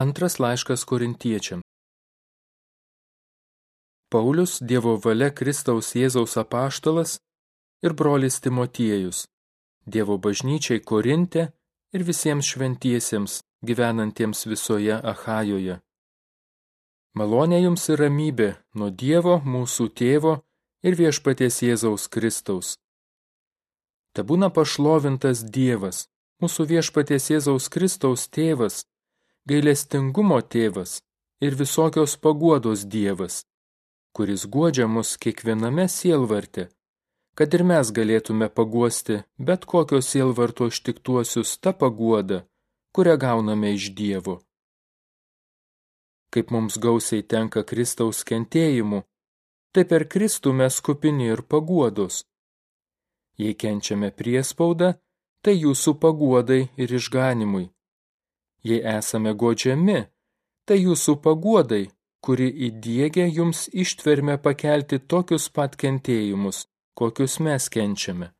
Antras laiškas korintiečiam. Paulius Dievo valia Kristaus Jėzaus apaštalas ir brolis Timotiejus, Dievo bažnyčiai Korinte ir visiems šventiesiems gyvenantiems visoje Ahajoje. Malonė jums ir ramybė nuo Dievo mūsų tėvo ir viešpaties Jėzaus Kristaus. Te būna pašlovintas Dievas, mūsų viešpaties Jėzaus Kristaus tėvas, gailestingumo tėvas ir visokios paguodos dievas, kuris guodžia mus kiekviename sielvarte, kad ir mes galėtume paguosti bet kokio sielvarto ištiktuosius tą paguodą, kurią gauname iš Dievo. Kaip mums gausiai tenka Kristaus kentėjimu, tai per Kristų mes kupini ir paguodos. Jei kenčiame priespaudą, tai jūsų paguodai ir išganimui jei esame godžiami, tai jūsų paguodai, kuri įdiegia jums ištvermę pakelti tokius pat kentėjimus, kokius mes kenčiame.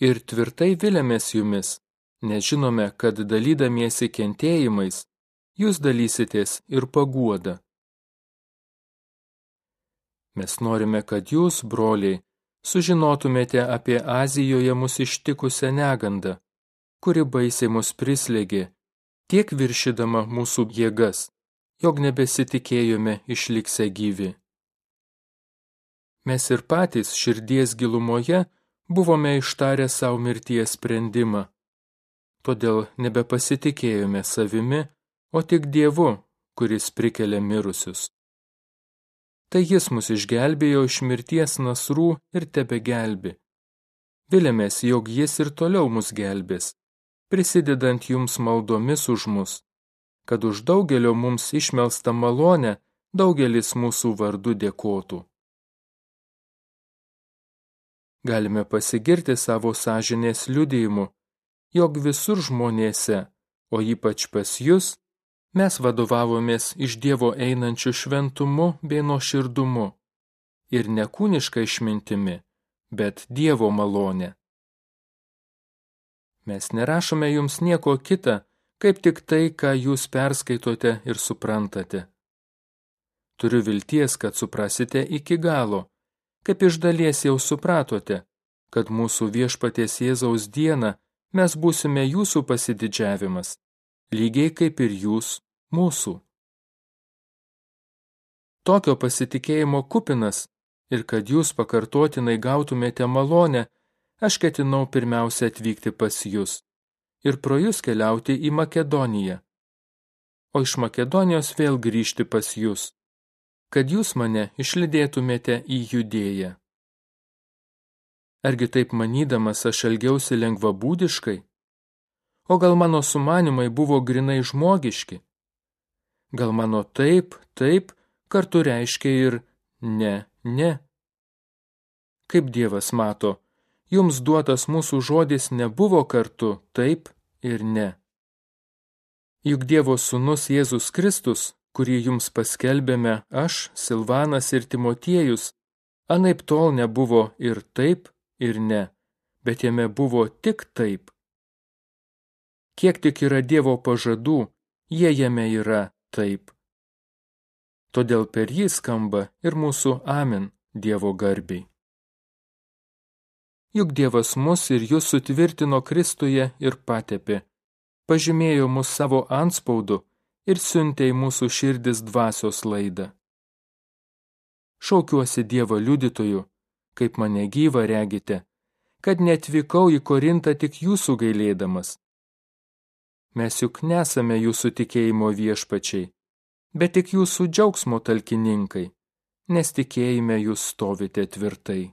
Ir tvirtai vilėmės jumis, nes žinome, kad dalydamiesi kentėjimais, jūs dalysitės ir paguoda. Mes norime, kad jūs, broliai, sužinotumėte apie Azijoje mus ištikusią negandą, kuri baisiai mus prislėgė tiek viršydama mūsų jėgas, jog nebesitikėjome išlikse gyvi. Mes ir patys širdies gilumoje buvome ištarę savo mirties sprendimą, todėl nebepasitikėjome savimi, o tik Dievu, kuris prikelia mirusius. Tai jis mus išgelbėjo iš mirties nasrų ir tebe gelbi. Vilėmės, jog jis ir toliau mus gelbės prisidedant jums maldomis už mus, kad už daugelio mums išmelstą malonę daugelis mūsų vardu dėkotų. Galime pasigirti savo sąžinės liudijimu, jog visur žmonėse, o ypač pas jūs, mes vadovavomės iš Dievo einančių šventumu bei nuoširdumu ir ne kūniška išmintimi, bet Dievo malonė. Mes nerašome jums nieko kita, kaip tik tai, ką jūs perskaitote ir suprantate. Turiu vilties, kad suprasite iki galo, kaip iš dalies jau supratote, kad mūsų viešpaties Jėzaus dieną mes būsime jūsų pasididžiavimas, lygiai kaip ir jūs mūsų. Tokio pasitikėjimo kupinas ir kad jūs pakartotinai gautumėte malonę, aš ketinau pirmiausia atvykti pas jūs ir pro jūs keliauti į Makedoniją, o iš Makedonijos vėl grįžti pas jūs, kad jūs mane išlydėtumėte į judėją. Argi taip manydamas aš elgiausi lengvabūdiškai? O gal mano sumanimai buvo grinai žmogiški? Gal mano taip, taip kartu reiškia ir ne, ne? Kaip Dievas mato, jums duotas mūsų žodis nebuvo kartu taip ir ne. Juk Dievo sūnus Jėzus Kristus, kurį jums paskelbėme aš, Silvanas ir Timotiejus, anaip tol nebuvo ir taip ir ne, bet jame buvo tik taip. Kiek tik yra Dievo pažadų, jie jame yra taip. Todėl per jį skamba ir mūsų amen Dievo garbiai. Juk Dievas mus ir jūs sutvirtino Kristuje ir patepė, pažymėjo mus savo anspaudu ir siuntė į mūsų širdis dvasios laidą. Šaukiuosi Dievo liudytojų, kaip mane gyvą regite, kad netvykau į Korintą tik jūsų gailėdamas. Mes juk nesame jūsų tikėjimo viešpačiai, bet tik jūsų džiaugsmo talkininkai, nes tikėjime jūs stovite tvirtai.